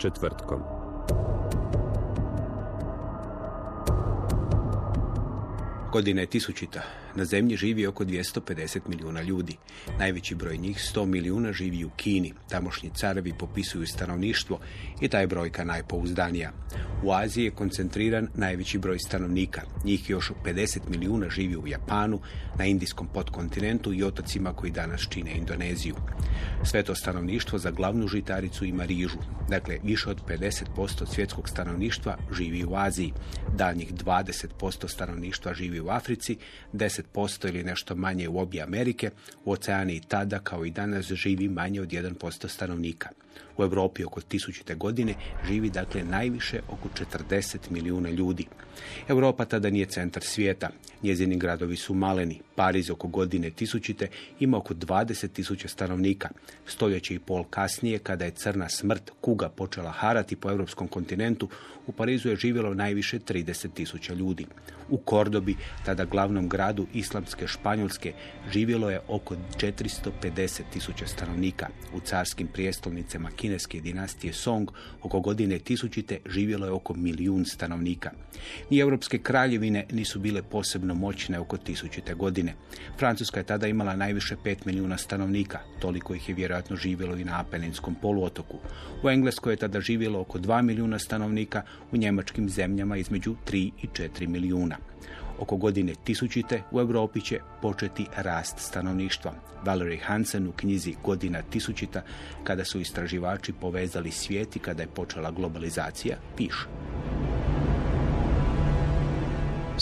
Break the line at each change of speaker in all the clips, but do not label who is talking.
Povijest
Godina je tisućita. Na zemlji živi oko 250 milijuna ljudi. Najveći broj njih, 100 milijuna, živi u Kini. Tamošnji carevi popisuju stanovništvo i ta je brojka najpouzdanija. U Aziji je koncentriran najveći broj stanovnika. Njih još 50 milijuna živi u Japanu, na indijskom podkontinentu i otocima koji danas čine Indoneziju. Sve to stanovništvo za glavnu žitaricu ima rižu. Dakle, više od 50% svjetskog stanovništva živi u Aziji. Daljnjih 20% stanovništva živi u Africi, 10% ili nešto manje u obje Amerike, u oceani tada kao i danas živi manje od 1% stanovnika. U Europi oko tisućite godine živi dakle najviše oko 40 milijuna ljudi. Europa tada nije centar svijeta. Njezini gradovi su maleni. Pariz oko godine tisućite ima oko 20 tisuća stanovnika. Stoljeće i pol kasnije, kada je crna smrt kuga počela harati po europskom kontinentu, u Parizu je živjelo najviše 30 tisuća ljudi. U Kordobi, tada glavnom gradu islamske Španjolske, živjelo je oko 450 tisuća stanovnika. U carskim prijestolnicama kineske dinastije Song oko godine tisućite živjelo je oko milijun stanovnika. Ni europske kraljevine nisu bile posebno moćne oko tisućite godine. Francuska je tada imala najviše 5 milijuna stanovnika, toliko ih je vjerojatno živjelo i na Apeninskom poluotoku. U Engleskoj je tada živjelo oko 2 milijuna stanovnika, u njemačkim zemljama između 3 i 4 milijuna. Oko godine tisućite u Europi će početi rast stanovništva. Valerie Hansen u knjizi Godina tisućita, kada su istraživači povezali svijet i kada je počela globalizacija, piše.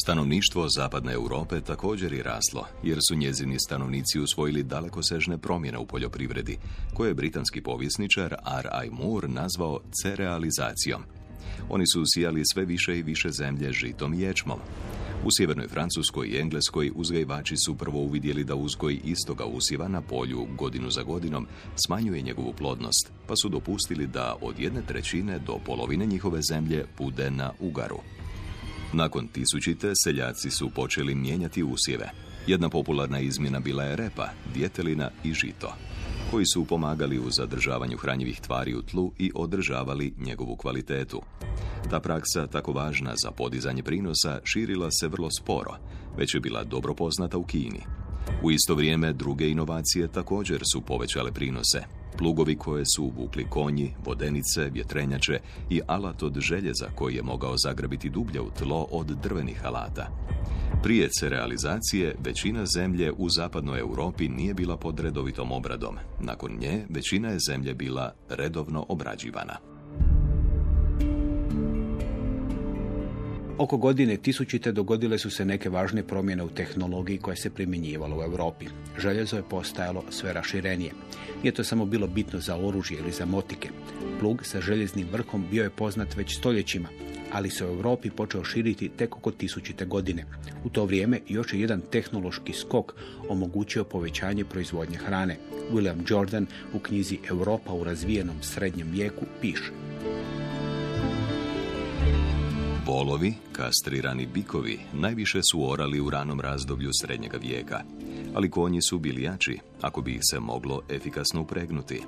Stanovništvo zapadne Europe također je raslo, jer su njezini stanovnici usvojili dalekosežne promjene u poljoprivredi, koje je britanski povjesničar R.I. Moore nazvao cerealizacijom. Oni su usijali sve više i više zemlje žitom i ječmom. U sjevernoj Francuskoj i Engleskoj uzgajivači su prvo uvidjeli da uzgoj istoga usjeva na polju godinu za godinom smanjuje njegovu plodnost, pa su dopustili da od jedne trećine do polovine njihove zemlje bude na ugaru. Nakon tisućite, seljaci su počeli mijenjati usjeve. Jedna popularna izmjena bila je repa, djetelina i žito, koji su pomagali u zadržavanju hranjivih tvari u tlu i održavali njegovu kvalitetu. Ta praksa, tako važna za podizanje prinosa, širila se vrlo sporo, već je bila dobro poznata u Kini. U isto vrijeme druge inovacije također su povećale prinose. Plugovi koje su vukli konji, vodenice, vjetrenjače i alat od željeza koji je mogao zagrabiti dublje u tlo od drvenih alata. Prije cerealizacije većina zemlje u zapadnoj Europi nije bila pod redovitom obradom. Nakon nje većina je zemlje bila redovno obrađivana.
Oko godine tisućite dogodile su se neke važne promjene u tehnologiji koja se primjenjivala u Europi. Željezo je postajalo sve raširenije. Nije to samo bilo bitno za oružje ili za motike. Plug sa željeznim vrhom bio je poznat već stoljećima, ali se u Europi počeo širiti tek oko tisućite godine. U to vrijeme još je jedan tehnološki skok omogućio povećanje proizvodnje hrane. William Jordan u knjizi Europa u razvijenom srednjem vijeku piše.
Volovi, kastrirani bikovi, najviše su orali u ranom razdoblju srednjega vijeka, ali konji su bili jači, ako bi ih se moglo efikasno upregnuti.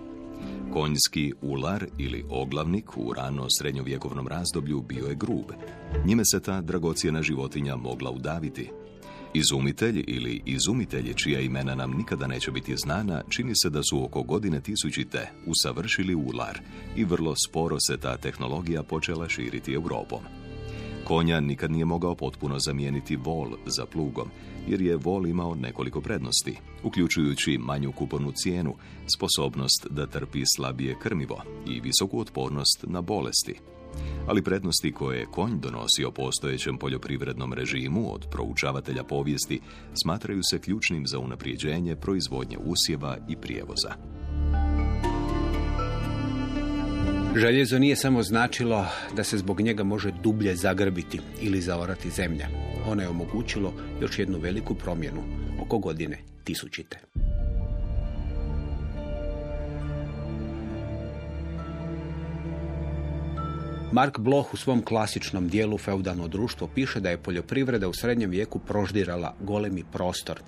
Konjski ular ili oglavnik u rano srednjovjekovnom razdoblju bio je grub. Njime se ta dragocjena životinja mogla udaviti. Izumitelj ili izumitelji čija imena nam nikada neće biti znana, čini se da su oko godine tisućite usavršili ular i vrlo sporo se ta tehnologija počela širiti Europom. Konja nikad nije mogao potpuno zamijeniti vol za plugom, jer je vol imao nekoliko prednosti, uključujući manju kupovnu cijenu, sposobnost da trpi slabije krmivo i visoku otpornost na bolesti. Ali prednosti koje je konj donosio postojećem poljoprivrednom režimu od proučavatelja povijesti smatraju se ključnim za unaprijeđenje proizvodnje usjeva i prijevoza.
Željezo nije samo značilo da se zbog njega može dublje zagrbiti ili zaorati zemlja. Ono je omogućilo još jednu veliku promjenu oko godine tisućite. Mark Bloch u svom klasičnom dijelu Feudalno društvo piše da je poljoprivreda u srednjem vijeku proždirala golemi prostor.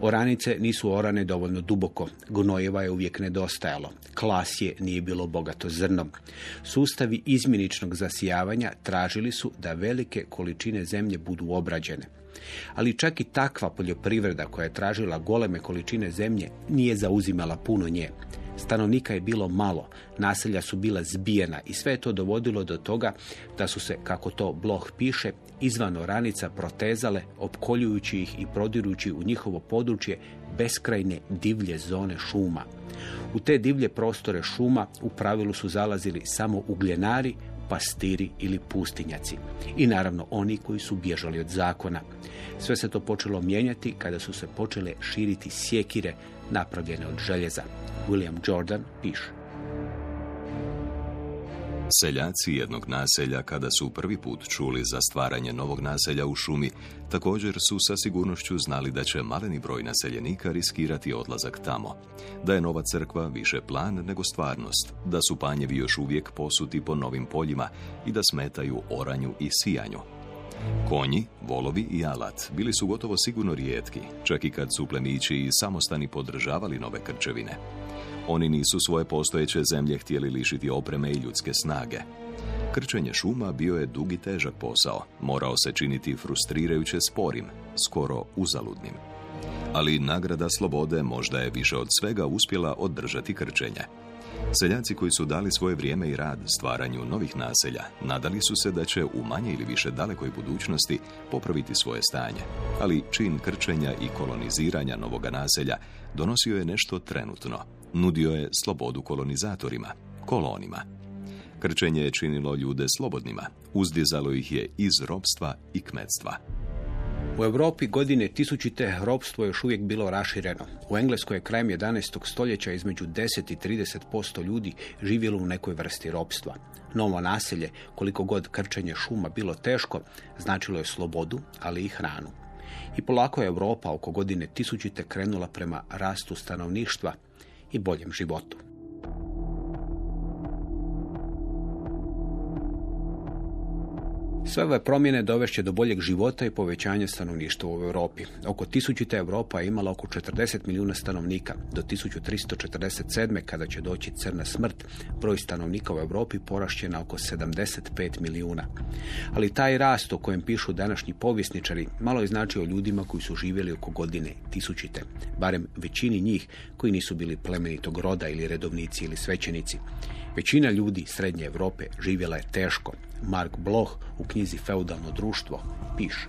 Oranice nisu orane dovoljno duboko, gnojeva je uvijek nedostajalo, klasje nije bilo bogato zrnom. Sustavi izmjeničnog zasijavanja tražili su da velike količine zemlje budu obrađene. Ali čak i takva poljoprivreda koja je tražila goleme količine zemlje nije zauzimala puno nje. Stanovnika je bilo malo, naselja su bila zbijena i sve je to dovodilo do toga da su se, kako to Bloh piše, izvan oranica protezale, opkoljujući ih i prodirujući u njihovo područje beskrajne divlje zone šuma. U te divlje prostore šuma u pravilu su zalazili samo ugljenari, pastiri ili pustinjaci. I naravno oni koji su bježali od zakona. Sve se to počelo mijenjati kada su se počele širiti sjekire napravljene od željeza. William Jordan piše.
Seljaci jednog naselja, kada su prvi put čuli za stvaranje novog naselja u šumi, također su sa sigurnošću znali da će maleni broj naseljenika riskirati odlazak tamo, da je nova crkva više plan nego stvarnost, da su panjevi još uvijek posuti po novim poljima i da smetaju oranju i sijanju. Konji, volovi i alat bili su gotovo sigurno rijetki, čak i kad su plemići i samostani podržavali nove krčevine. Oni nisu svoje postojeće zemlje htjeli lišiti opreme i ljudske snage. Krčenje šuma bio je dugi težak posao, morao se činiti frustrirajuće sporim, skoro uzaludnim. Ali nagrada slobode možda je više od svega uspjela održati krčenje. Seljaci koji su dali svoje vrijeme i rad stvaranju novih naselja, nadali su se da će u manje ili više dalekoj budućnosti popraviti svoje stanje. Ali čin krčenja i koloniziranja novoga naselja donosio je nešto trenutno. Nudio je slobodu kolonizatorima, kolonima. Krčenje je činilo ljude slobodnima, uzdizalo ih je iz robstva i kmetstva.
U Europi godine tisućite ropstvo je još uvijek bilo rašireno. U Engleskoj je krajem 11. stoljeća između 10 i 30% ljudi živjelo u nekoj vrsti ropstva. Novo naselje, koliko god krčenje šuma bilo teško, značilo je slobodu, ali i hranu. I polako je Europa oko godine tisućite krenula prema rastu stanovništva i boljem životu. Sve ove promjene dovešće do boljeg života i povećanja stanovništva u Europi. Oko tisućite Europa je imala oko 40 milijuna stanovnika. Do 1347. kada će doći crna smrt, broj stanovnika u Europi porašće na oko 75 milijuna. Ali taj rast o kojem pišu današnji povjesničari malo je značio ljudima koji su živjeli oko godine tisućite. Barem većini njih koji nisu bili plemenitog roda ili redovnici ili svećenici. Većina ljudi Srednje Europe živjela je teško. Mark Bloch u knjizi Feudalno društvo piše.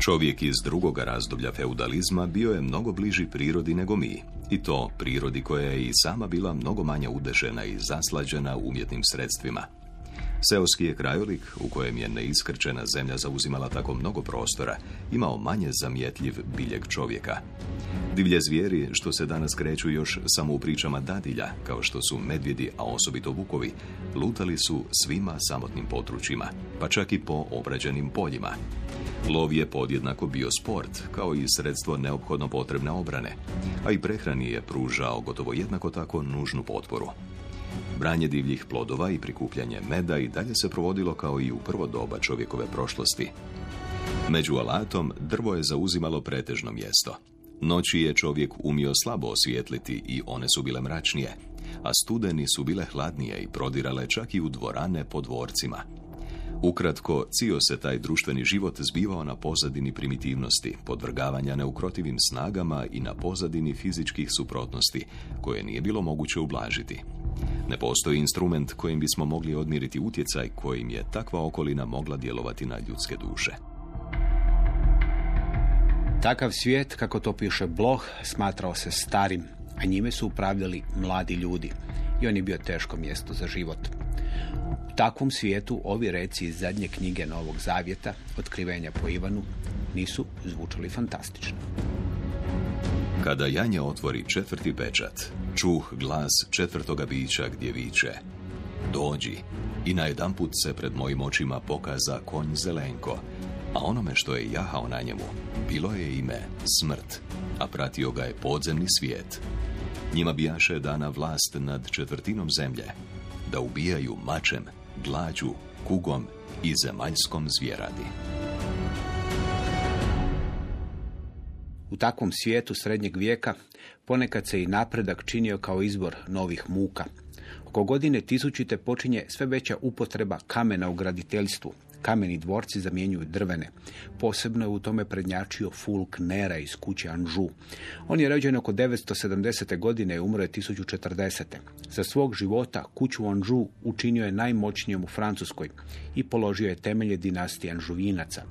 Čovjek iz drugoga razdoblja feudalizma bio je mnogo bliži prirodi nego mi. I to prirodi koja je i sama bila mnogo manje udešena i zaslađena umjetnim sredstvima. Seoski je krajolik, u kojem je neiskrčena zemlja zauzimala tako mnogo prostora, imao manje zamjetljiv biljeg čovjeka. Divlje zvijeri, što se danas kreću još samo u pričama dadilja, kao što su medvjedi, a osobito vukovi, lutali su svima samotnim područjima, pa čak i po obrađenim poljima. Lov je podjednako bio sport, kao i sredstvo neophodno potrebne obrane, a i prehrani je pružao gotovo jednako tako nužnu potporu. Branje divljih plodova i prikupljanje meda i dalje se provodilo kao i u prvo doba čovjekove prošlosti. Među alatom drvo je zauzimalo pretežno mjesto. Noći je čovjek umio slabo osvijetliti i one su bile mračnije, a studeni su bile hladnije i prodirale čak i u dvorane po dvorcima. Ukratko, cio se taj društveni život zbivao na pozadini primitivnosti, podvrgavanja neukrotivim snagama i na pozadini fizičkih suprotnosti, koje nije bilo moguće ublažiti. Ne postoji instrument kojim bismo mogli odmjeriti utjecaj kojim je takva okolina mogla djelovati na ljudske duše.
Takav svijet, kako to piše Bloh, smatrao se starim, a njime su upravljali mladi ljudi i on je bio teško mjesto za život. U takvom svijetu ovi reci iz zadnje knjige Novog Zavjeta, Otkrivenja po Ivanu, nisu zvučali fantastično.
Kada Janja otvori četvrti pečat, čuh glas četvrtoga bića gdje viče Dođi i najedanput se pred mojim očima pokaza konj Zelenko, a onome što je jahao na njemu bilo je ime smrt, a pratio ga je podzemni svijet. Njima bijaše dana vlast nad četvrtinom zemlje, da ubijaju mačem, glađu, kugom i zemaljskom zvjeradi.
U takvom svijetu srednjeg vijeka ponekad se i napredak činio kao izbor novih muka. Oko godine tisućite počinje sve veća upotreba kamena u graditeljstvu. Kameni dvorci zamjenjuju drvene. Posebno je u tome prednjačio Fulk Nera iz kuće Anžu. On je rođen oko 970. godine i umro je 1040. Za svog života kuću Anžu učinio je najmoćnijom u Francuskoj i položio je temelje dinastije Anžuvinaca.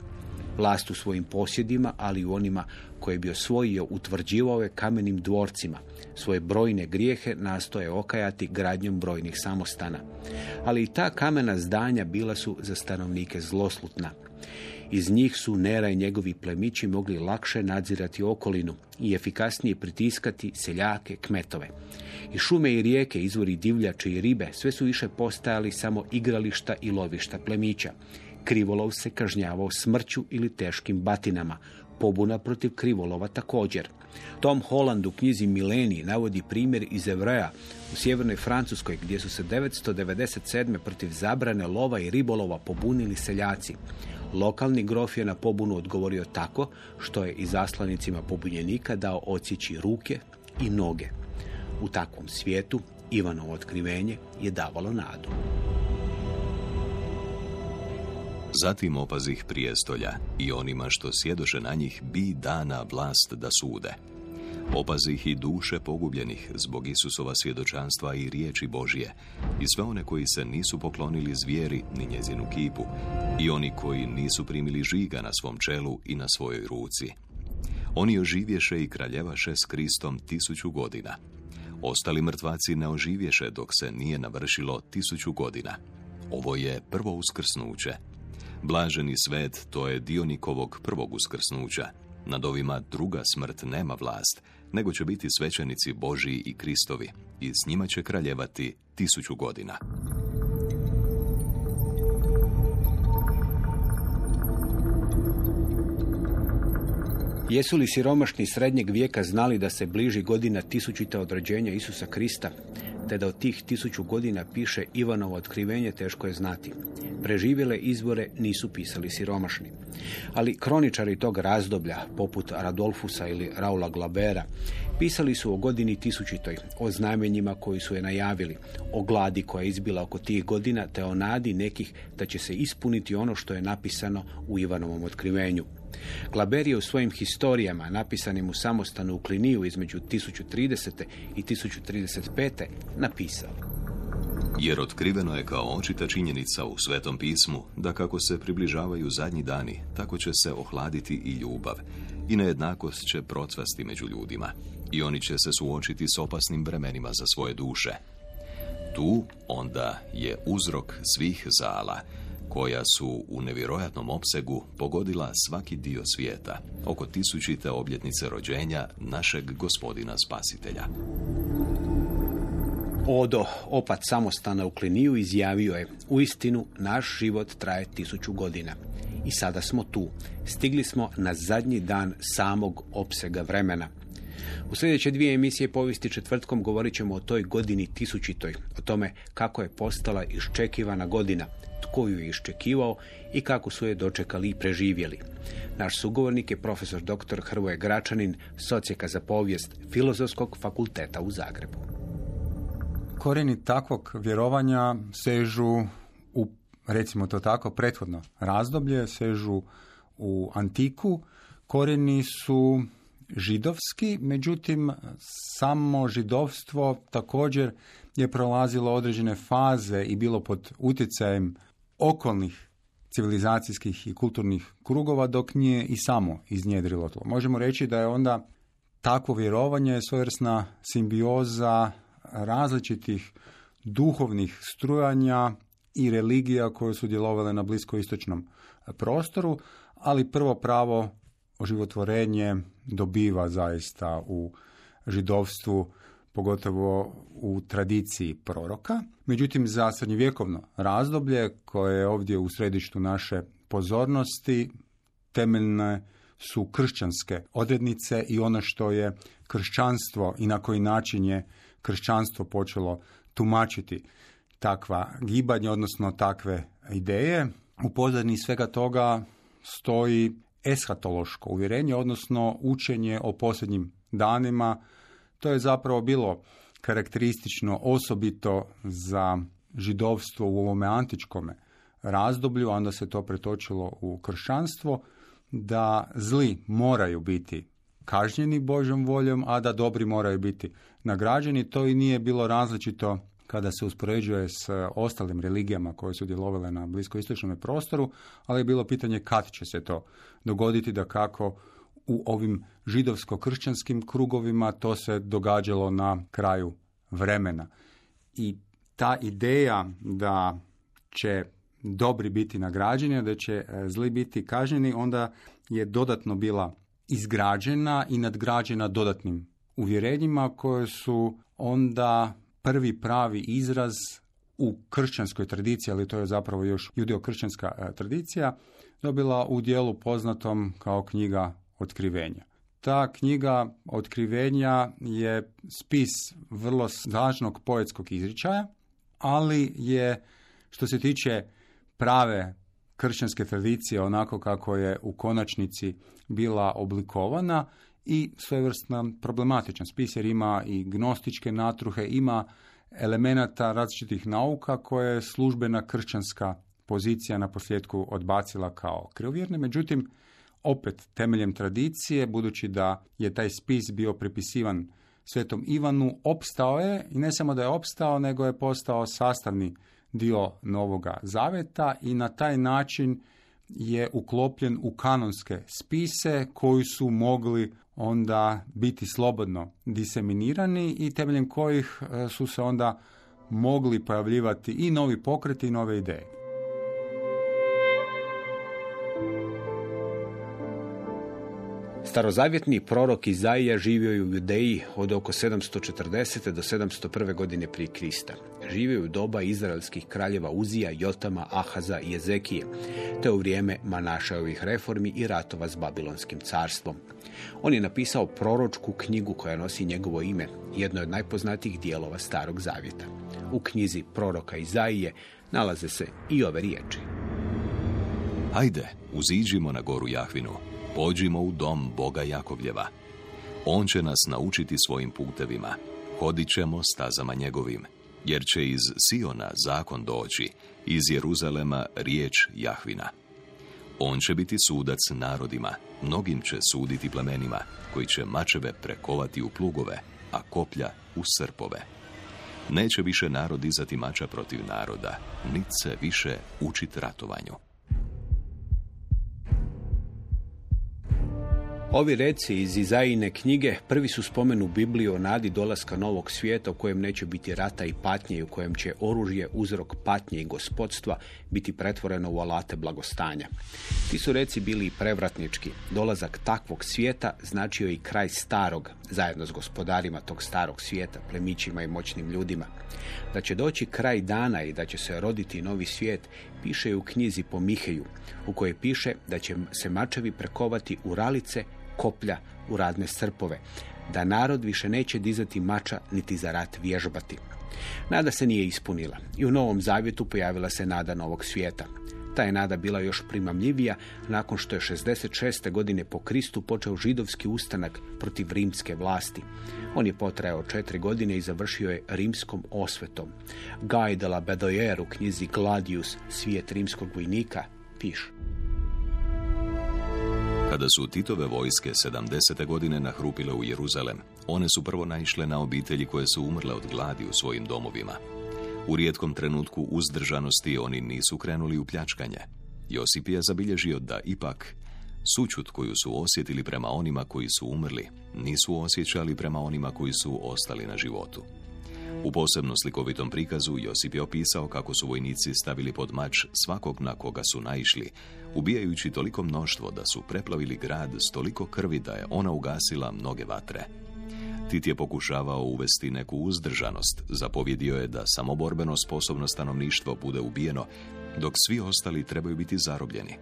Vlast u svojim posjedima, ali i u onima koje bi osvojio, utvrđivao je kamenim dvorcima. Svoje brojne grijehe nastoje okajati gradnjom brojnih samostana. Ali i ta kamena zdanja bila su za stanovnike zloslutna. Iz njih su Nera i njegovi plemići mogli lakše nadzirati okolinu i efikasnije pritiskati seljake, kmetove. I šume i rijeke, izvori divljače i ribe, sve su više postajali samo igrališta i lovišta plemića. Krivolov se kažnjavao smrću ili teškim batinama, pobuna protiv krivolova također. Tom Holland u knjizi Mileniji navodi primjer iz Evreja u sjevernoj Francuskoj gdje su se 997. protiv zabrane lova i ribolova pobunili seljaci. Lokalni grof je na pobunu odgovorio tako što je i zaslanicima pobunjenika dao odsjeći ruke i noge. U takvom svijetu Ivanovo otkrivenje je davalo nadu.
Zatim opazih prijestolja i onima što sjedoše na njih bi dana vlast da sude. Opazih i duše pogubljenih zbog Isusova svjedočanstva i riječi Božije i sve one koji se nisu poklonili zvijeri ni njezinu kipu i oni koji nisu primili žiga na svom čelu i na svojoj ruci. Oni oživješe i kraljevaše s Kristom tisuću godina. Ostali mrtvaci ne oživješe dok se nije navršilo tisuću godina. Ovo je prvo uskrsnuće. Blaženi svet, to je Dionikovog prvog uskrsnuća. Nad ovima druga smrt nema vlast, nego će biti svećenici Božiji i Kristovi i s njima će kraljevati tisuću godina.
Jesu li siromašni srednjeg vijeka znali da se bliži godina tisućita od rođenja Isusa Krista, te da od tih tisuću godina piše Ivanovo otkrivenje, teško je znati. Preživjele izbore nisu pisali siromašni. Ali kroničari tog razdoblja, poput Radolfusa ili Raula Glabera, pisali su o godini tisućitoj, o znamenjima koji su je najavili, o gladi koja je izbila oko tih godina, te o nadi nekih da će se ispuniti ono što je napisano u Ivanovom otkrivenju. Glaber je u svojim historijama, napisanim u samostanu u Kliniju između 1030. i 1035. napisao.
Jer otkriveno je kao očita činjenica u Svetom pismu da kako se približavaju zadnji dani, tako će se ohladiti i ljubav i nejednakost će procvasti među ljudima i oni će se suočiti s opasnim vremenima za svoje duše. Tu onda je uzrok svih zala, koja su u nevjerojatnom opsegu pogodila svaki dio svijeta, oko tisućite obljetnice rođenja našeg gospodina spasitelja.
Odo, opat samostana u Kliniju, izjavio je, u istinu naš život traje tisuću godina. I sada smo tu. Stigli smo na zadnji dan samog opsega vremena. U sljedeće dvije emisije povijesti četvrtkom govorit ćemo o toj godini tisućitoj, o tome kako je postala iščekivana godina, tko ju je iščekivao i kako su je dočekali i preživjeli. Naš sugovornik je profesor dr. Hrvoje Gračanin, socijeka za povijest Filozofskog fakulteta u Zagrebu.
Korijeni takvog vjerovanja sežu u recimo to tako, prethodno razdoblje, sežu u antiku, korijeni su židovski, međutim samo židovstvo također je prolazilo određene faze i bilo pod utjecajem okolnih civilizacijskih i kulturnih krugova dok nije i samo iznjedrilo tlo. Možemo reći da je onda takvo vjerovanje svojevrsna simbioza različitih duhovnih strujanja i religija koje su djelovale na bliskoistočnom prostoru, ali prvo pravo oživotvorenje dobiva zaista u židovstvu, pogotovo u tradiciji proroka. Međutim, za srednjovjekovno razdoblje koje je ovdje u središtu naše pozornosti temeljne su kršćanske odrednice i ono što je kršćanstvo i na koji način je kršćanstvo počelo tumačiti takva gibanja, odnosno takve ideje. U pozadini svega toga stoji eshatološko uvjerenje, odnosno učenje o posljednjim danima. To je zapravo bilo karakteristično osobito za židovstvo u ovome antičkome razdoblju, onda se to pretočilo u kršćanstvo, da zli moraju biti kažnjeni Božom voljom, a da dobri moraju biti nagrađeni. To i nije bilo različito kada se uspoređuje s ostalim religijama koje su djelovale na bliskoistočnom prostoru, ali je bilo pitanje kad će se to dogoditi da kako u ovim židovsko-kršćanskim krugovima to se događalo na kraju vremena. I ta ideja da će dobri biti nagrađeni, da će e, zli biti kažnjeni, onda je dodatno bila izgrađena i nadgrađena dodatnim uvjerenjima koje su onda prvi pravi izraz u kršćanskoj tradiciji, ali to je zapravo još judeo-kršćanska e, tradicija, dobila u dijelu poznatom kao knjiga otkrivenja. Ta knjiga otkrivenja je spis vrlo važnog poetskog izričaja, ali je što se tiče prave kršćanske tradicije onako kako je u konačnici bila oblikovana i svojevrstan problematičan spis jer ima i gnostičke natruhe, ima elemenata različitih nauka koje je službena kršćanska pozicija na posljedku odbacila kao krivovjerne. Međutim, opet temeljem tradicije, budući da je taj spis bio pripisivan Svetom Ivanu, opstao je i ne samo da je opstao, nego je postao sastavni dio Novoga Zaveta i na taj način je uklopljen u kanonske spise koji su mogli onda biti slobodno diseminirani i temeljem kojih e, su se onda mogli pojavljivati i novi pokreti i nove ideje.
Starozavjetni prorok Izaija živio je u Judeji od oko 740. do 701. godine prije Krista. Živio je u doba izraelskih kraljeva Uzija, Jotama, Ahaza i Ezekije, te u vrijeme Manašajovih reformi i ratova s Babilonskim carstvom. On je napisao proročku knjigu koja nosi njegovo ime, jedno od najpoznatijih dijelova Starog Zavjeta. U knjizi proroka Izaije nalaze se i ove riječi.
Hajde, uziđimo na goru Jahvinu, pođimo u dom Boga Jakovljeva. On će nas naučiti svojim putevima, hodit ćemo stazama njegovim, jer će iz Siona zakon doći, iz Jeruzalema riječ Jahvina. On će biti sudac narodima, mnogim će suditi plemenima, koji će mačeve prekovati u plugove, a koplja u srpove. Neće više narod izati mača protiv naroda, nit se više učit ratovanju.
Ovi reci iz Izajine knjige prvi su spomen u Bibliji o nadi dolaska novog svijeta u kojem neće biti rata i patnje i u kojem će oružje uzrok patnje i gospodstva biti pretvoreno u alate blagostanja. Ti su reci bili i prevratnički. Dolazak takvog svijeta značio i kraj starog, zajedno s gospodarima tog starog svijeta, plemićima i moćnim ljudima. Da će doći kraj dana i da će se roditi novi svijet, piše u knjizi po Miheju, u kojoj piše da će se mačevi prekovati u ralice koplja u radne srpove, da narod više neće dizati mača niti za rat vježbati. Nada se nije ispunila i u Novom Zavjetu pojavila se nada novog svijeta. Ta je nada bila još primamljivija nakon što je 66. godine po Kristu počeo židovski ustanak protiv rimske vlasti. On je potrajao četiri godine i završio je rimskom osvetom. Guy de Bedoyer u knjizi Gladius, svijet rimskog vojnika, piše.
Kada su Titove vojske 70. godine nahrupile u Jeruzalem, one su prvo naišle na obitelji koje su umrle od gladi u svojim domovima. U rijetkom trenutku uzdržanosti oni nisu krenuli u pljačkanje. Josip je zabilježio da ipak sućut koju su osjetili prema onima koji su umrli, nisu osjećali prema onima koji su ostali na životu. U posebno slikovitom prikazu Josip je opisao kako su vojnici stavili pod mač svakog na koga su naišli, ubijajući toliko mnoštvo da su preplavili grad s toliko krvi da je ona ugasila mnoge vatre. Tit je pokušavao uvesti neku uzdržanost, zapovjedio je da samoborbeno sposobno stanovništvo bude ubijeno, dok svi ostali trebaju biti zarobljeni.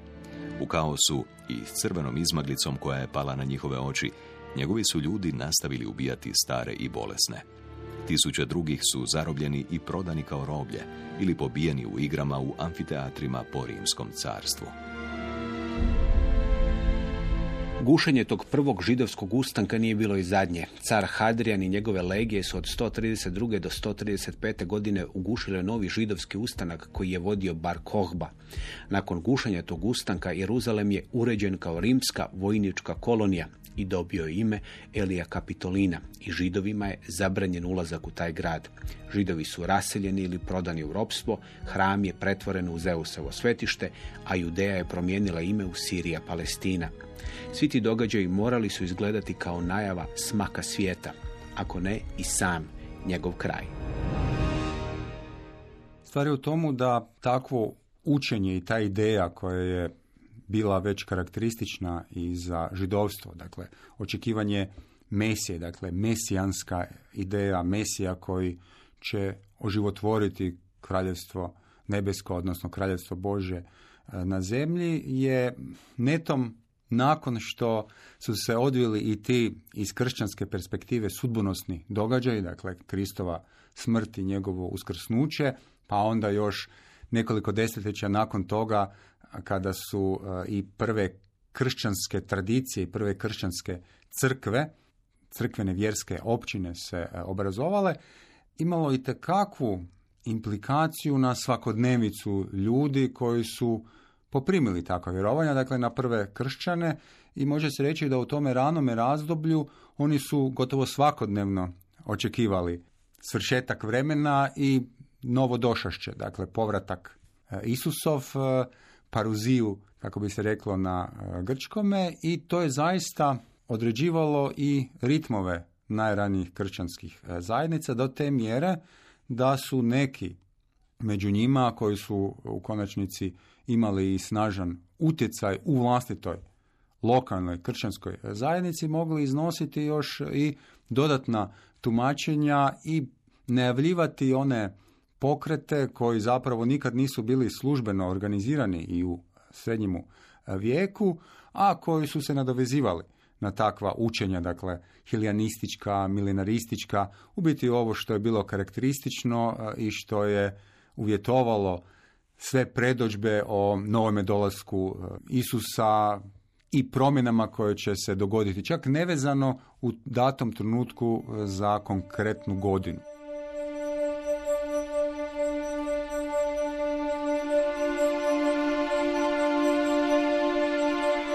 U kaosu i s crvenom izmaglicom koja je pala na njihove oči, njegovi su ljudi nastavili ubijati stare i bolesne. Tisuće drugih su zarobljeni i prodani kao roblje ili pobijeni u igrama u amfiteatrima po rimskom carstvu.
Gušenje tog prvog židovskog ustanka nije bilo i zadnje. Car Hadrian i njegove legije su od 132. do 135. godine ugušile novi židovski ustanak koji je vodio Bar Kohba. Nakon gušenja tog ustanka Jeruzalem je uređen kao rimska vojnička kolonija i dobio je ime Elija Kapitolina i židovima je zabranjen ulazak u taj grad. Židovi su raseljeni ili prodani u ropstvo, hram je pretvoren u Zeusovo svetište, a Judeja je promijenila ime u Sirija Palestina. Svi ti događaji morali su izgledati kao najava smaka svijeta, ako ne i sam njegov kraj.
Stvar je u tomu da takvo učenje i ta ideja koja je bila već karakteristična i za židovstvo, dakle očekivanje Mesije, dakle mesijanska ideja Mesija koji će oživotvoriti kraljevstvo nebesko, odnosno kraljevstvo Bože e, na zemlji je netom nakon što su se odvili i ti iz kršćanske perspektive sudbonosni događaji, dakle Kristova smrt i njegovo uskrsnuće, pa onda još nekoliko desetljeća nakon toga kada su e, i prve kršćanske tradicije i prve kršćanske crkve, crkvene vjerske općine se e, obrazovale, imalo i kakvu implikaciju na svakodnevicu ljudi koji su poprimili takva vjerovanja, dakle na prve kršćane i može se reći da u tome ranome razdoblju oni su gotovo svakodnevno očekivali svršetak vremena i novo došašće, dakle povratak e, Isusov, e, paruziju, kako bi se reklo na e, grčkome i to je zaista određivalo i ritmove najranijih kršćanskih zajednica do te mjere da su neki među njima koji su u konačnici imali i snažan utjecaj u vlastitoj lokalnoj kršćanskoj zajednici mogli iznositi još i dodatna tumačenja i najavljivati one pokrete koji zapravo nikad nisu bili službeno organizirani i u srednjemu vijeku, a koji su se nadovezivali na takva učenja, dakle hilijanistička, milenaristička, u biti ovo što je bilo karakteristično i što je uvjetovalo sve predođbe o novome dolasku e, Isusa i promjenama koje će se dogoditi, čak nevezano u datom trenutku za konkretnu godinu.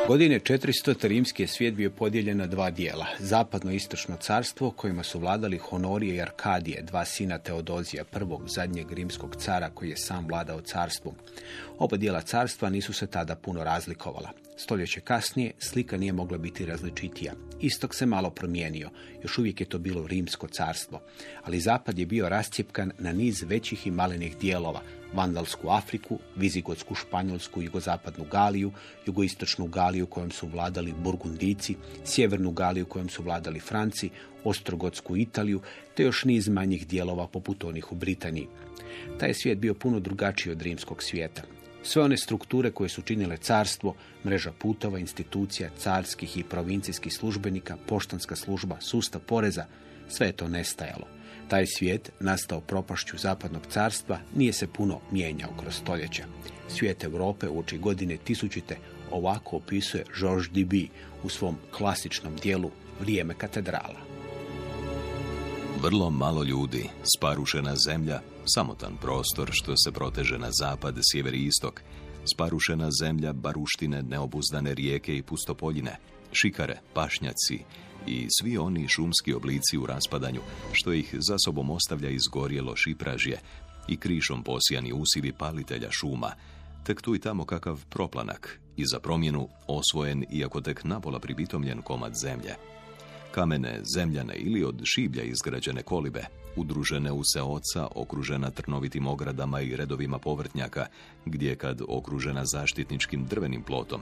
Godine 400. rimski je svijet bio podijeljen na dva dijela. Zapadno istočno carstvo kojima su vladali Honorije i Arkadije, dva sina Teodozija, prvog zadnjeg rimskog cara koji je sam vladao carstvom. Oba dijela carstva nisu se tada puno razlikovala. Stoljeće kasnije slika nije mogla biti različitija. Istok se malo promijenio, još uvijek je to bilo rimsko carstvo, ali zapad je bio rascijepkan na niz većih i malenih dijelova, Vandalsku Afriku, Vizigotsku Španjolsku, jugozapadnu Galiju, jugoistočnu Galiju kojom su vladali Burgundici, sjevernu Galiju kojom su vladali Franci, Ostrogotsku Italiju, te još niz manjih dijelova poput onih u Britaniji. Taj je svijet bio puno drugačiji od rimskog svijeta. Sve one strukture koje su činile carstvo, mreža putova, institucija, carskih i provincijskih službenika, poštanska služba, sustav poreza, sve je to nestajalo. Taj svijet, nastao propašću zapadnog carstva, nije se puno mijenjao kroz stoljeća. Svijet Europe uoči godine tisućite ovako opisuje Georges Duby u svom klasičnom dijelu Vrijeme katedrala.
Vrlo malo ljudi, sparušena zemlja, samotan prostor što se proteže na zapad, sjever i istok, sparušena zemlja, baruštine, neobuzdane rijeke i pustopoljine, šikare, pašnjaci i svi oni šumski oblici u raspadanju, što ih za sobom ostavlja izgorjelo šipražje i krišom posijani usivi palitelja šuma, tek tu i tamo kakav proplanak i za promjenu osvojen, iako tek napola pribitomljen komad zemlje. Kamene, zemljane ili od šiblja izgrađene kolibe, udružene u seoca, okružena trnovitim ogradama i redovima povrtnjaka, gdje kad okružena zaštitničkim drvenim plotom,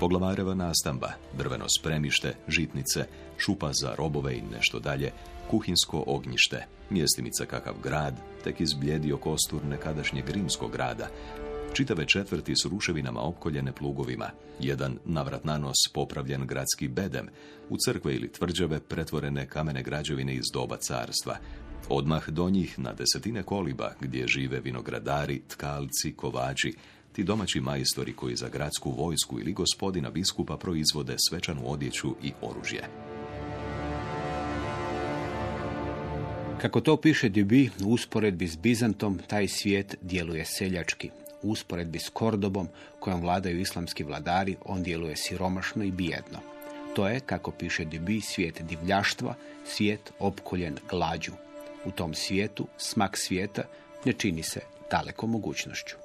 poglavareva nastamba, drveno spremište, žitnice, šupa za robove i nešto dalje, kuhinsko ognjište, mjestimica kakav grad, tek izbljedio kostur nekadašnjeg rimskog grada, Čitave četvrti s ruševinama opkoljene plugovima, jedan navrat na nos popravljen gradski bedem, u crkve ili tvrđave pretvorene kamene građevine iz doba carstva, Odmah do njih na desetine koliba gdje žive vinogradari, tkalci, kovači, ti domaći majstori koji za gradsku vojsku ili gospodina biskupa proizvode svečanu odjeću i oružje.
Kako to piše Duby, u usporedbi s Bizantom taj svijet djeluje seljački. U usporedbi s Kordobom, kojom vladaju islamski vladari, on djeluje siromašno i bijedno. To je, kako piše Duby, svijet divljaštva, svijet opkoljen glađu. U tom svijetu, smak svijeta, ne čini se daleko mogućnošću.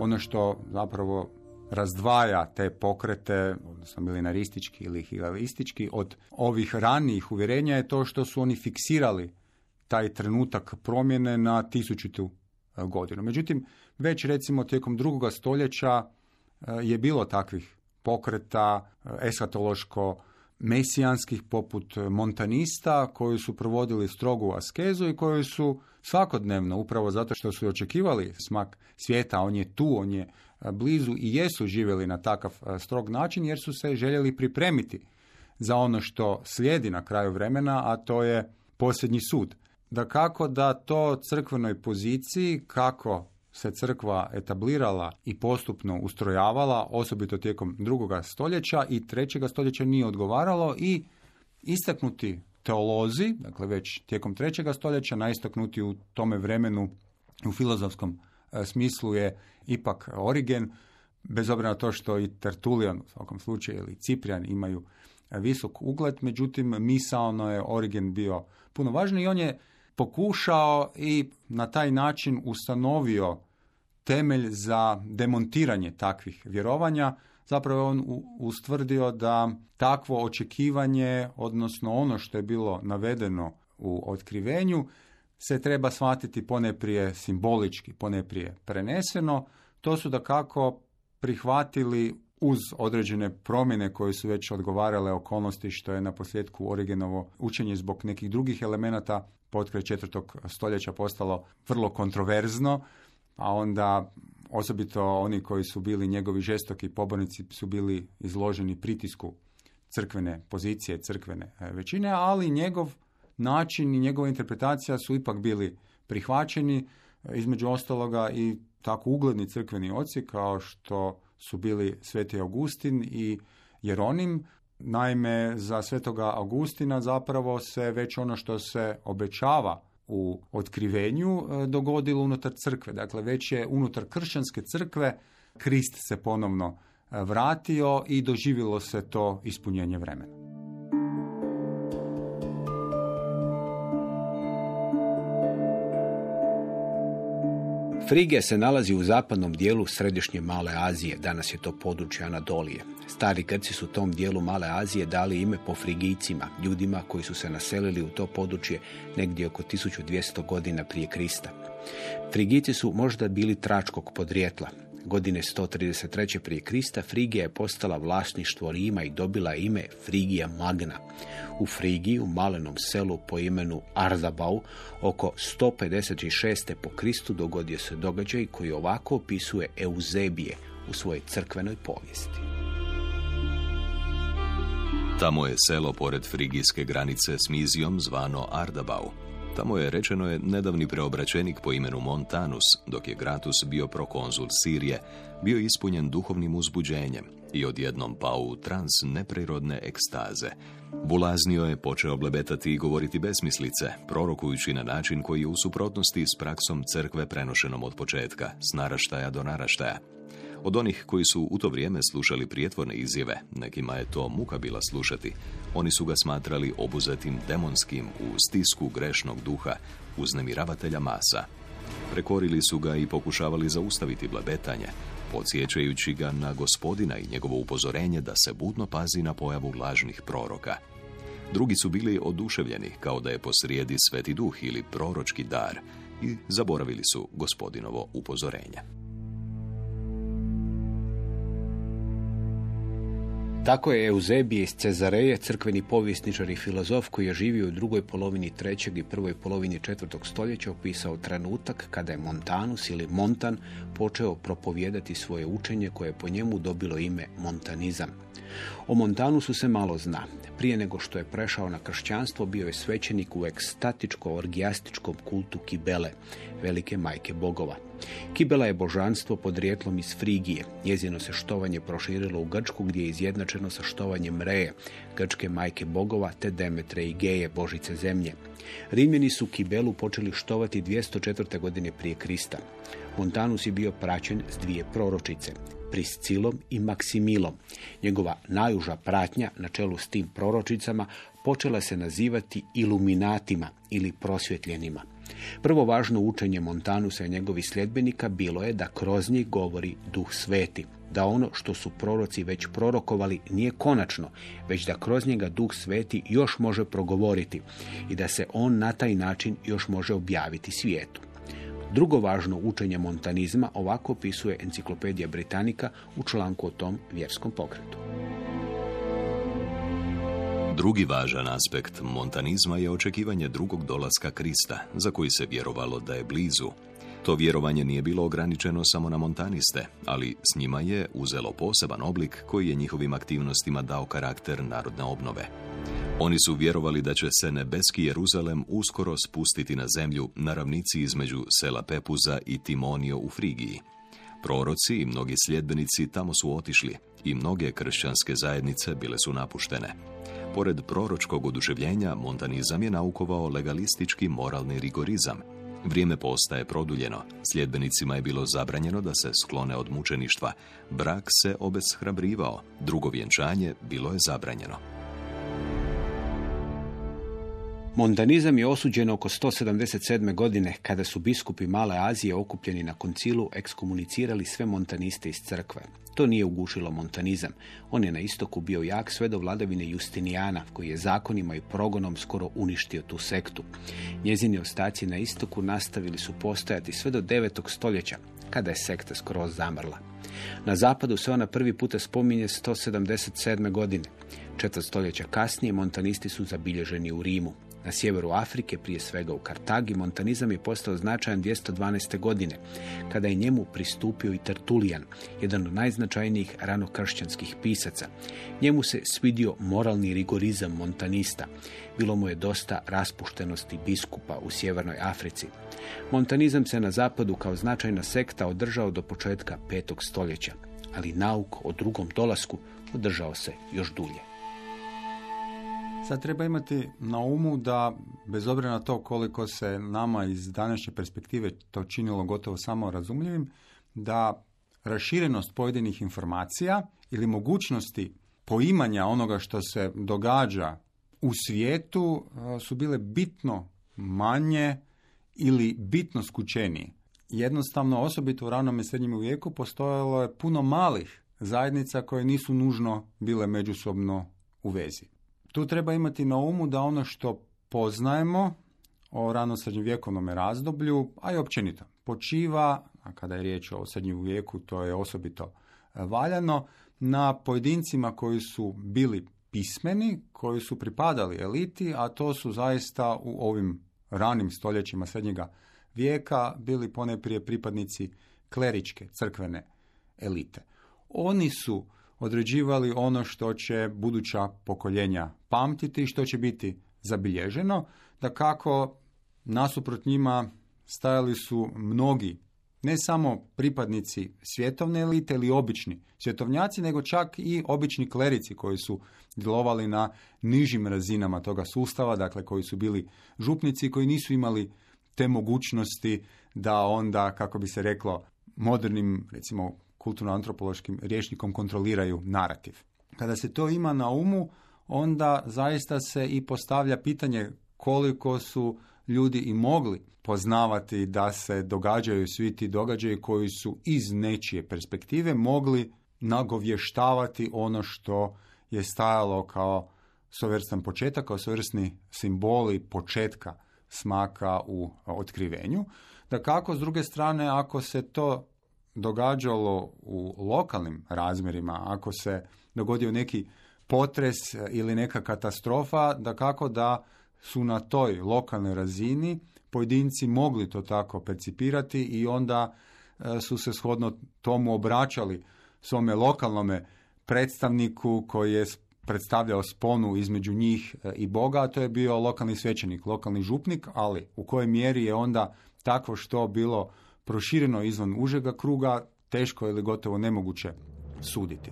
Ono što zapravo razdvaja te pokrete, odnosno milinaristički ili hilalistički, od ovih ranijih uvjerenja je to što su oni fiksirali taj trenutak promjene na tisućitu e, godinu. Međutim, već recimo tijekom drugoga stoljeća e, je bilo takvih pokreta e, eskatološko mesijanskih poput montanista koji su provodili strogu askezu i koji su svakodnevno, upravo zato što su očekivali smak svijeta, on je tu, on je blizu i jesu živjeli na takav strog način jer su se željeli pripremiti za ono što slijedi na kraju vremena, a to je posljednji sud. Da kako da to crkvenoj poziciji, kako se crkva etablirala i postupno ustrojavala, osobito tijekom drugoga stoljeća i trećega stoljeća nije odgovaralo i istaknuti teolozi, dakle već tijekom trećega stoljeća, najistaknuti u tome vremenu u filozofskom e, smislu je ipak Origen, bez obzira na to što i Tertulian u svakom slučaju ili Ciprian imaju visok ugled, međutim misaono je Origen bio puno važniji. I on je pokušao i na taj način ustanovio temelj za demontiranje takvih vjerovanja. Zapravo on ustvrdio da takvo očekivanje, odnosno ono što je bilo navedeno u otkrivenju, se treba shvatiti poneprije simbolički, poneprije preneseno. To su da kako prihvatili uz određene promjene koje su već odgovarale okolnosti što je na posljedku Origenovo učenje zbog nekih drugih elemenata potkraj četvrtog stoljeća postalo vrlo kontroverzno, a onda osobito oni koji su bili njegovi žestoki pobornici su bili izloženi pritisku crkvene pozicije, crkvene e, većine, ali njegov način i njegova interpretacija su ipak bili prihvaćeni, e, između ostaloga i tako ugledni crkveni oci kao što su bili Sveti Augustin i Jeronim. Naime, za Svetoga Augustina zapravo se već ono što se obećava u otkrivenju e, dogodilo unutar crkve. Dakle, već je unutar kršćanske crkve Krist se ponovno e, vratio i doživjelo se to ispunjenje vremena.
Frigija se nalazi u zapadnom dijelu središnje Male Azije, danas je to područje Anadolije. Stari Grci su tom dijelu Male Azije dali ime po Frigijcima, ljudima koji su se naselili u to područje negdje oko 1200 godina prije Krista. Frigijci su možda bili tračkog podrijetla, Godine 133. prije Krista Frigija je postala vlasništvo Rima i dobila ime Frigija Magna. U Frigiji, u malenom selu po imenu Ardabau, oko 156. po Kristu dogodio se događaj koji ovako opisuje Euzebije u svojoj crkvenoj povijesti.
Tamo je selo pored frigijske granice s Mizijom zvano Ardabau. Tamo je rečeno je nedavni preobraćenik po imenu Montanus, dok je Gratus bio prokonzul Sirije, bio ispunjen duhovnim uzbuđenjem i odjednom pao u trans neprirodne ekstaze. Bulaznio je počeo blebetati i govoriti besmislice, prorokujući na način koji je u suprotnosti s praksom crkve prenošenom od početka, s naraštaja do naraštaja. Od onih koji su u to vrijeme slušali prijetvorne izjave, nekima je to muka bila slušati. Oni su ga smatrali obuzetim demonskim u stisku grešnog duha, uznemiravatelja masa. Prekorili su ga i pokušavali zaustaviti blebetanje, podsjećajući ga na gospodina i njegovo upozorenje da se budno pazi na pojavu lažnih proroka. Drugi su bili oduševljeni kao da je posrijedi sveti duh ili proročki dar i zaboravili su gospodinovo upozorenje.
Tako je Euzebije iz Cezareje, crkveni povjesničar i filozof koji je živio u drugoj polovini trećeg i prvoj polovini četvrtog stoljeća opisao trenutak kada je Montanus ili Montan počeo propovijedati svoje učenje koje je po njemu dobilo ime montanizam. O Montanusu se malo zna. Prije nego što je prešao na kršćanstvo, bio je svećenik u ekstatičko-orgijastičkom kultu Kibele, velike majke bogova. Kibela je božanstvo podrijetlom iz Frigije. Njezino se štovanje proširilo u Grčku gdje je izjednačeno sa štovanjem Reje, grčke majke bogova, te Demetre i Geje, božice zemlje. Rimljani su Kibelu počeli štovati 204. godine prije Krista. Montanus je bio praćen s dvije proročice, Priscilom i Maksimilom. Njegova najuža pratnja na čelu s tim proročicama počela se nazivati iluminatima ili prosvjetljenima. Prvo važno učenje Montanusa i njegovih sljedbenika bilo je da kroz njih govori duh sveti, da ono što su proroci već prorokovali nije konačno, već da kroz njega duh sveti još može progovoriti i da se on na taj način još može objaviti svijetu. Drugo važno učenje montanizma ovako opisuje enciklopedija Britanika u članku o tom vjerskom pokretu.
Drugi važan aspekt montanizma je očekivanje drugog dolaska Krista, za koji se vjerovalo da je blizu. To vjerovanje nije bilo ograničeno samo na montaniste, ali s njima je uzelo poseban oblik koji je njihovim aktivnostima dao karakter narodne obnove. Oni su vjerovali da će se nebeski Jeruzalem uskoro spustiti na zemlju na ravnici između sela Pepuza i Timonio u Frigiji. Proroci i mnogi sljedbenici tamo su otišli i mnoge kršćanske zajednice bile su napuštene. Pored proročkog oduševljenja, montanizam je naukovao legalistički moralni rigorizam. Vrijeme postaje produljeno. Sljedbenicima je bilo zabranjeno da se sklone od mučeništva. Brak se obeshrabrivao. Drugo vjenčanje bilo je zabranjeno.
Montanizam je osuđen oko 177. godine kada su biskupi Male Azije okupljeni na koncilu ekskomunicirali sve montaniste iz crkve. To nije ugušilo montanizam. On je na istoku bio jak sve do vladavine Justinijana, koji je zakonima i progonom skoro uništio tu sektu. Njezini ostaci na istoku nastavili su postojati sve do 9. stoljeća, kada je sekta skroz zamrla. Na zapadu se ona prvi puta spominje 177. godine. Četvrt stoljeća kasnije montanisti su zabilježeni u Rimu. Na sjeveru Afrike, prije svega u Kartagi, montanizam je postao značajan 212. godine, kada je njemu pristupio i Tertulijan, jedan od najznačajnijih ranokršćanskih pisaca. Njemu se svidio moralni rigorizam montanista. Bilo mu je dosta raspuštenosti biskupa u sjevernoj Africi. Montanizam se na zapadu kao značajna sekta održao do početka petog stoljeća, ali nauk o drugom dolasku održao se još dulje.
Sad treba imati na umu da, bez obzira na to koliko se nama iz današnje perspektive to činilo gotovo samo razumljivim, da raširenost pojedinih informacija ili mogućnosti poimanja onoga što se događa u svijetu su bile bitno manje ili bitno skučenije. Jednostavno, osobito u ranom i srednjem vijeku, postojalo je puno malih zajednica koje nisu nužno bile međusobno u vezi. Tu treba imati na umu da ono što poznajemo o rano srednjovjekovnom razdoblju, a i općenito, počiva, a kada je riječ o srednjem vijeku, to je osobito e, valjano, na pojedincima koji su bili pismeni, koji su pripadali eliti, a to su zaista u ovim ranim stoljećima srednjega vijeka bili poneprije pripadnici kleričke crkvene elite. Oni su određivali ono što će buduća pokoljenja pamtiti i što će biti zabilježeno, da kako nasuprot njima stajali su mnogi, ne samo pripadnici svjetovne elite ili obični svjetovnjaci, nego čak i obični klerici koji su djelovali na nižim razinama toga sustava, dakle koji su bili župnici koji nisu imali te mogućnosti da onda, kako bi se reklo, modernim, recimo, kulturno-antropološkim rječnikom kontroliraju narativ. Kada se to ima na umu, onda zaista se i postavlja pitanje koliko su ljudi i mogli poznavati da se događaju svi ti događaji koji su iz nečije perspektive mogli nagovještavati ono što je stajalo kao svojevrstan početak, kao svojevrsni simboli početka smaka u otkrivenju. Da kako, s druge strane, ako se to događalo u lokalnim razmjerima, ako se dogodio neki potres ili neka katastrofa, da kako da su na toj lokalnoj razini pojedinci mogli to tako percipirati i onda e, su se shodno tomu obraćali svome lokalnome predstavniku koji je predstavljao sponu između njih e, i Boga, a to je bio lokalni svećenik, lokalni župnik, ali u kojoj mjeri je onda takvo što bilo prošireno izvan užega kruga, teško ili gotovo nemoguće suditi.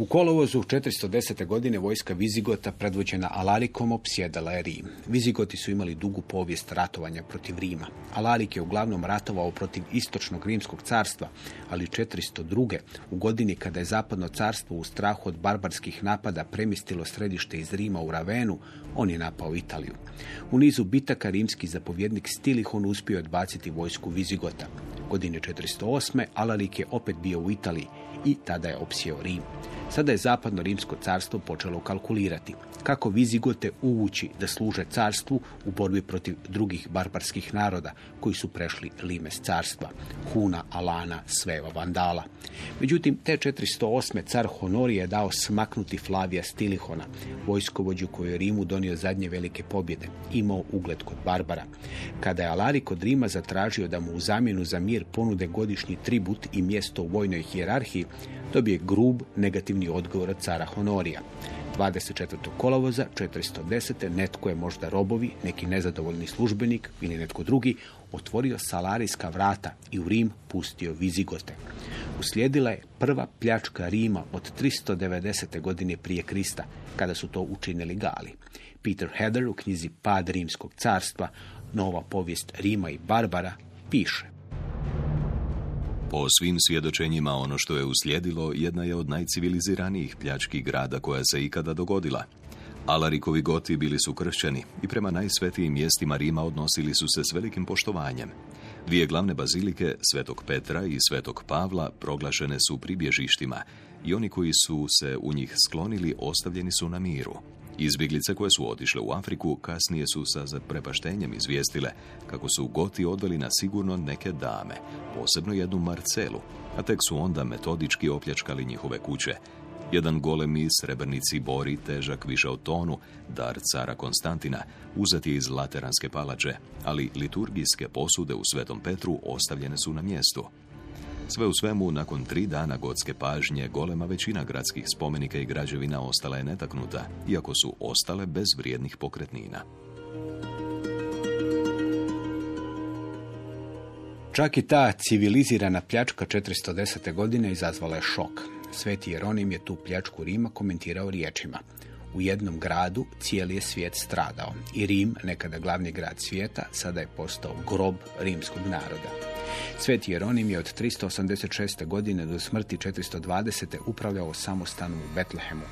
U kolovozu 410. godine vojska Vizigota predvođena Alarikom opsjedala je Rim. Vizigoti su imali dugu povijest ratovanja protiv Rima. Alarik je uglavnom ratovao protiv istočnog rimskog carstva, ali 402. u godini kada je zapadno carstvo u strahu od barbarskih napada premistilo središte iz Rima u Ravenu, on je napao Italiju. U nizu bitaka rimski zapovjednik Stilihon uspio odbaciti vojsku Vizigota. Godine 408. Alarik je opet bio u Italiji i tada je opsjeo Rim. Sada je zapadno rimsko carstvo počelo kalkulirati kako Vizigote uvući da služe carstvu u borbi protiv drugih barbarskih naroda koji su prešli limes carstva, Huna, Alana, Sveva, Vandala. Međutim, te 408. car Honorije je dao smaknuti Flavija Stilihona, vojskovođu koji je Rimu donio zadnje velike pobjede, imao ugled kod Barbara. Kada je Alari kod Rima zatražio da mu u zamjenu za mir ponude godišnji tribut i mjesto u vojnoj hijerarhiji, dobije grub negativni odgovor od cara Honorija. 24. kolovoza 410. netko je možda robovi, neki nezadovoljni službenik ili netko drugi otvorio salarijska vrata i u Rim pustio Vizigote. Uslijedila je prva pljačka Rima od 390. godine prije Krista, kada su to učinili Gali. Peter Heather u knjizi Pad Rimskog carstva, nova povijest Rima i Barbara, piše.
Po svim svjedočenjima ono što je uslijedilo jedna je od najciviliziranijih pljačkih grada koja se ikada dogodila. Alarikovi goti bili su kršćani i prema najsvetijim mjestima Rima odnosili su se s velikim poštovanjem. Dvije glavne bazilike, Svetog Petra i Svetog Pavla, proglašene su pribježištima i oni koji su se u njih sklonili ostavljeni su na miru. Izbjeglice koje su otišle u Afriku kasnije su sa zaprepaštenjem izvijestile kako su Goti odveli na sigurno neke dame, posebno jednu Marcelu, a tek su onda metodički opljačkali njihove kuće. Jedan golemi srebrnici bori težak više od tonu, dar cara Konstantina, uzet iz Lateranske palače, ali liturgijske posude u Svetom Petru ostavljene su na mjestu. Sve u svemu, nakon tri dana gotske pažnje, golema većina gradskih spomenika i građevina ostala je netaknuta, iako su ostale bez vrijednih pokretnina.
Čak i ta civilizirana pljačka 410. godine izazvala je šok. Sveti Jeronim je tu pljačku Rima komentirao riječima. U jednom gradu cijeli je svijet stradao i Rim, nekada glavni grad svijeta, sada je postao grob rimskog naroda. Sveti Jeronim je od 386. godine do smrti 420. upravljao samostanom u Betlehemu.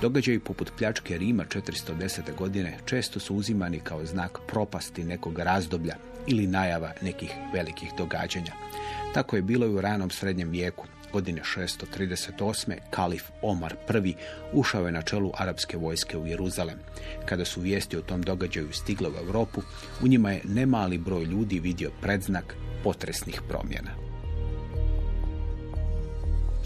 Događaji poput pljačke Rima 410. godine često su uzimani kao znak propasti nekog razdoblja ili najava nekih velikih događanja. Tako je bilo i u ranom srednjem vijeku. Godine 638. kalif Omar I ušao je na čelu arapske vojske u Jeruzalem. Kada su vijesti o tom događaju stigle u Europu, u njima je nemali broj ljudi vidio predznak potresnih promjena.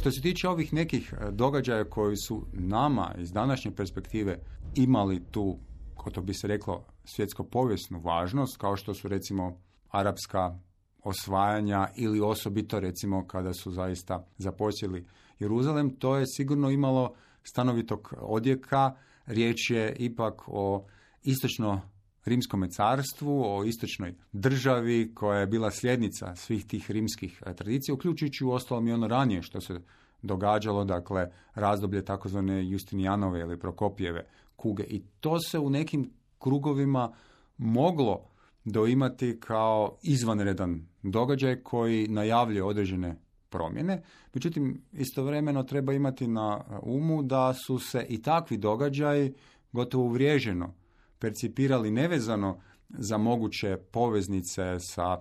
Što se tiče ovih nekih e, događaja koji su nama iz današnje perspektive imali tu, kao to bi se reklo, svjetsko povijesnu važnost, kao što su recimo arapska osvajanja ili osobito recimo kada su zaista zaposjeli Jeruzalem, to je sigurno imalo stanovitog odjeka. Riječ je ipak o istočno rimskome carstvu, o istočnoj državi koja je bila sljednica svih tih rimskih e, tradicija, uključujući u ostalom i ono ranije što se događalo, dakle razdoblje takozvane Justinijanove ili Prokopijeve kuge. I to se u nekim krugovima moglo doimati kao izvanredan događaj koji najavljuje određene promjene. Međutim, istovremeno treba imati na umu da su se i takvi događaji gotovo uvriježeno percipirali nevezano za moguće poveznice sa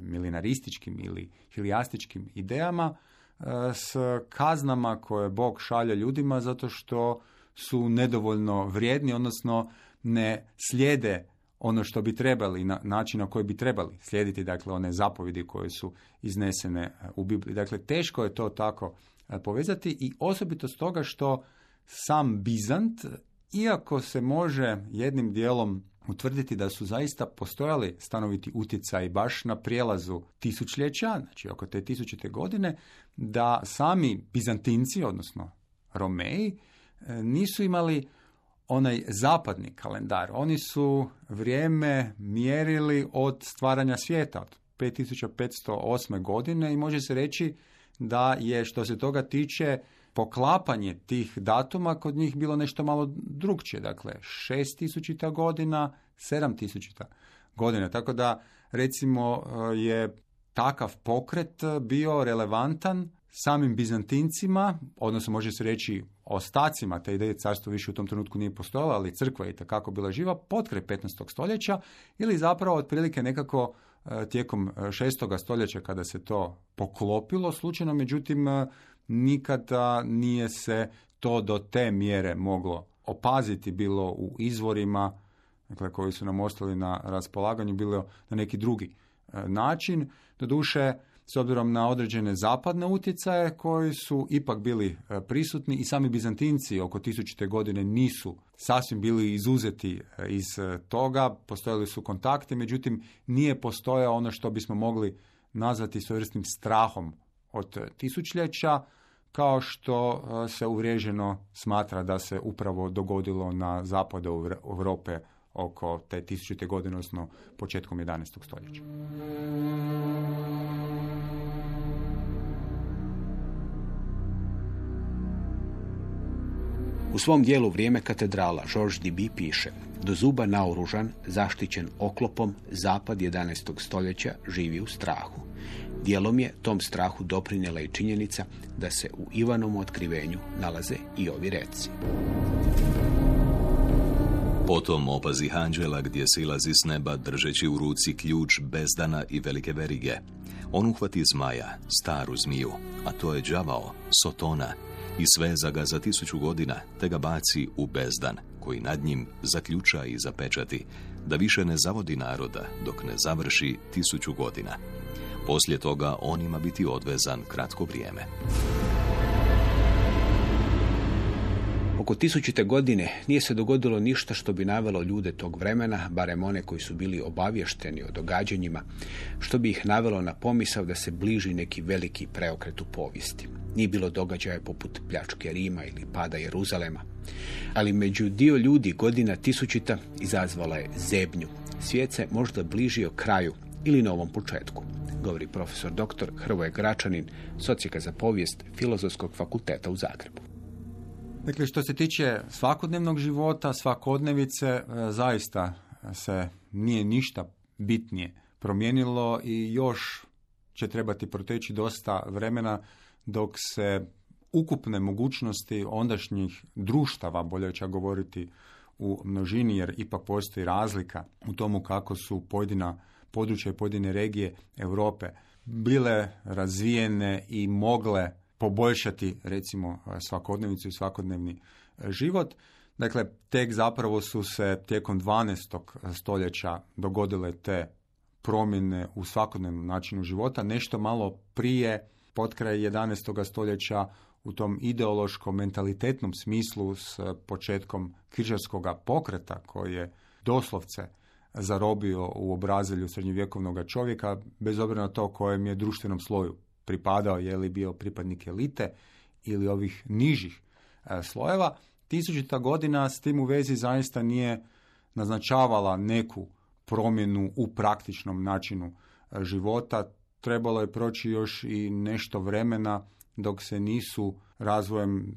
milinarističkim ili hilijastičkim idejama, e, s kaznama koje Bog šalje ljudima zato što su nedovoljno vrijedni, odnosno ne slijede ono što bi trebali, na način na koji bi trebali slijediti, dakle, one zapovjedi koje su iznesene e, u Bibliji. Dakle, teško je to tako e, povezati i osobito stoga što sam Bizant, iako se može jednim dijelom utvrditi da su zaista postojali stanoviti utjecaj baš na prijelazu tisućljeća, znači oko te tisućite godine, da sami Bizantinci, odnosno Romeji, e, nisu imali onaj zapadni kalendar. Oni su vrijeme mjerili od stvaranja svijeta, od 5508. godine i može se reći da je što se toga tiče poklapanje tih datuma kod njih bilo nešto malo drugčije. Dakle, 6000 godina, 7000 godina. Tako da, recimo, je takav pokret bio relevantan samim Bizantincima, odnosno može se reći ostacima te ideje carstvo više u tom trenutku nije postojalo, ali crkva je kako bila živa potkraj 15. stoljeća ili zapravo otprilike nekako e, tijekom e, šestoga stoljeća kada se to poklopilo slučajno, međutim e, nikada nije se to do te mjere moglo opaziti bilo u izvorima dakle, koji su nam ostali na raspolaganju, bilo na neki drugi način. Doduše, s obzirom na određene zapadne utjecaje koji su ipak bili e, prisutni i sami Bizantinci oko tisućite godine nisu sasvim bili izuzeti e, iz e, toga, postojali su kontakti, međutim nije postojao ono što bismo mogli nazvati svojvrstnim strahom od tisućljeća, kao što se uvriježeno smatra da se upravo dogodilo na zapadu Europe oko te tisućite godine, odnosno početkom 11. stoljeća.
U svom dijelu Vrijeme katedrala Georges Dibi piše Do zuba naoružan, zaštićen oklopom, zapad 11. stoljeća živi u strahu. Dijelom je tom strahu doprinjela i činjenica da se u Ivanovom otkrivenju nalaze i ovi reci.
Potom opazi anđela gdje silazi s neba držeći u ruci ključ bezdana i velike verige. On uhvati zmaja, staru zmiju, a to je đavao, sotona, i sveza ga za tisuću godina, te ga baci u bezdan, koji nad njim zaključa i zapečati, da više ne zavodi naroda dok ne završi tisuću godina. Poslije toga on ima biti odvezan kratko vrijeme.
Oko tisućite godine nije se dogodilo ništa što bi navelo ljude tog vremena, barem one koji su bili obavješteni o događanjima, što bi ih navelo na pomisao da se bliži neki veliki preokret u povijesti. Nije bilo događaja poput pljačke Rima ili pada Jeruzalema, ali među dio ljudi godina tisućita izazvala je zebnju. Svijet se možda bližio kraju ili novom početku, govori profesor dr. Hrvoje Gračanin, socijaka za povijest Filozofskog fakulteta u Zagrebu.
Dakle, što se tiče svakodnevnog života, svakodnevice, e, zaista se nije ništa bitnije promijenilo i još će trebati proteći dosta vremena dok se ukupne mogućnosti ondašnjih društava, bolje će govoriti u množini, jer ipak postoji razlika u tomu kako su pojedina područja i pojedine regije Europe bile razvijene i mogle poboljšati recimo svakodnevicu i svakodnevni e, život. Dakle, tek zapravo su se tijekom 12. stoljeća dogodile te promjene u svakodnevnom načinu života. Nešto malo prije, pod kraj 11. stoljeća, u tom ideološkom, mentalitetnom smislu s početkom križarskog pokreta koji je doslovce zarobio u obrazilju srednjovjekovnog čovjeka, bez obzira na to kojem je društvenom sloju pripadao, je li bio pripadnik elite ili ovih nižih e, slojeva. Tisućita godina s tim u vezi zaista nije naznačavala neku promjenu u praktičnom načinu e, života. Trebalo je proći još i nešto vremena dok se nisu razvojem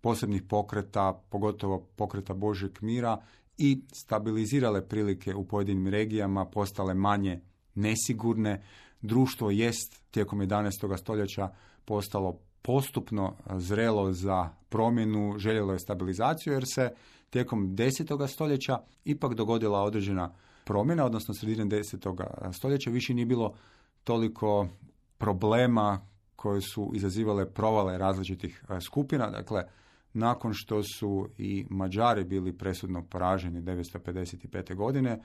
posebnih pokreta, pogotovo pokreta Božeg mira i stabilizirale prilike u pojedinim regijama, postale manje nesigurne. Društvo jest tijekom 11. stoljeća postalo postupno zrelo za promjenu, željelo je stabilizaciju jer se tijekom 10. stoljeća ipak dogodila određena promjena, odnosno sredine 10. stoljeća više nije bilo toliko problema koje su izazivale provale različitih skupina. Dakle, nakon što su i Mađari bili presudno poraženi 955. godine,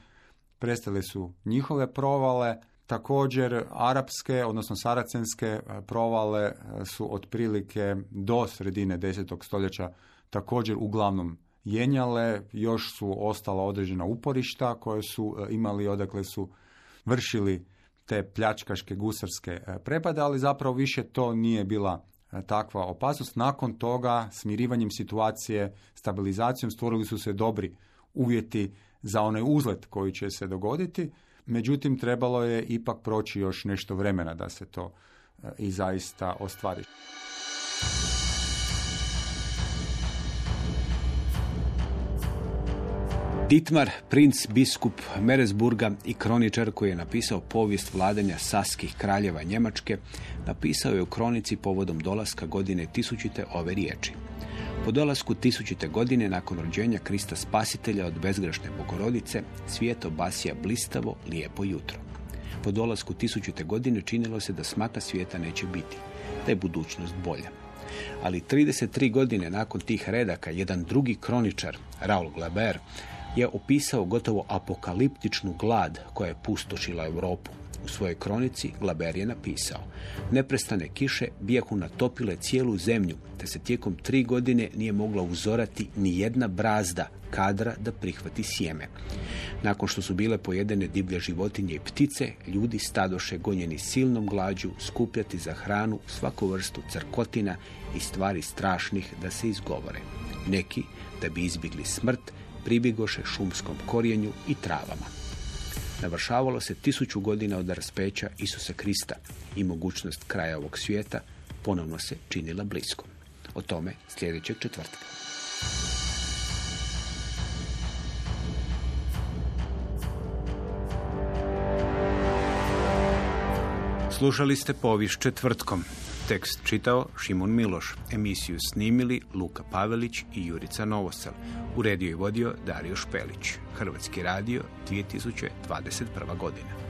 prestale su njihove provale, također arapske, odnosno saracenske e, provale e, su otprilike do sredine 10. stoljeća također uglavnom jenjale, još su ostala određena uporišta koje su e, imali odakle su vršili te pljačkaške gusarske prepade, ali zapravo više to nije bila takva opasnost. Nakon toga, smirivanjem situacije, stabilizacijom, stvorili su se dobri uvjeti za onaj uzlet koji će se dogoditi. Međutim, trebalo je ipak proći još nešto vremena da se to e, i zaista ostvari.
Ditmar, princ biskup Meresburga i kroničar koji je napisao povijest vladanja saskih kraljeva Njemačke, napisao je u kronici povodom dolaska godine tisućite ove riječi. Po dolasku tisućite godine nakon rođenja Krista Spasitelja od bezgrašne bogorodice, svijet obasija blistavo, lijepo jutro. Po dolasku tisućite godine činilo se da smaka svijeta neće biti, da je budućnost bolja. Ali 33 godine nakon tih redaka, jedan drugi kroničar, Raul Glaber, je opisao gotovo apokaliptičnu glad koja je pustošila Europu. U svojoj kronici Glaber je napisao Neprestane kiše bijahu natopile cijelu zemlju, te se tijekom tri godine nije mogla uzorati ni jedna brazda kadra da prihvati sjeme. Nakon što su bile pojedene divlje životinje i ptice, ljudi stadoše gonjeni silnom glađu skupljati za hranu svaku vrstu crkotina i stvari strašnih da se izgovore. Neki, da bi izbjegli smrt, pribjegoše šumskom korijenju i travama. Navršavalo se tisuću godina od raspeća Isusa Krista i mogućnost kraja ovog svijeta ponovno se činila bliskom. O tome sljedećeg četvrtka. Slušali ste poviš četvrtkom. Tekst čitao Šimun Miloš. Emisiju snimili Luka Pavelić i Jurica Novosel. Uredio i vodio Dario Špelić. Hrvatski radio 2021. godina.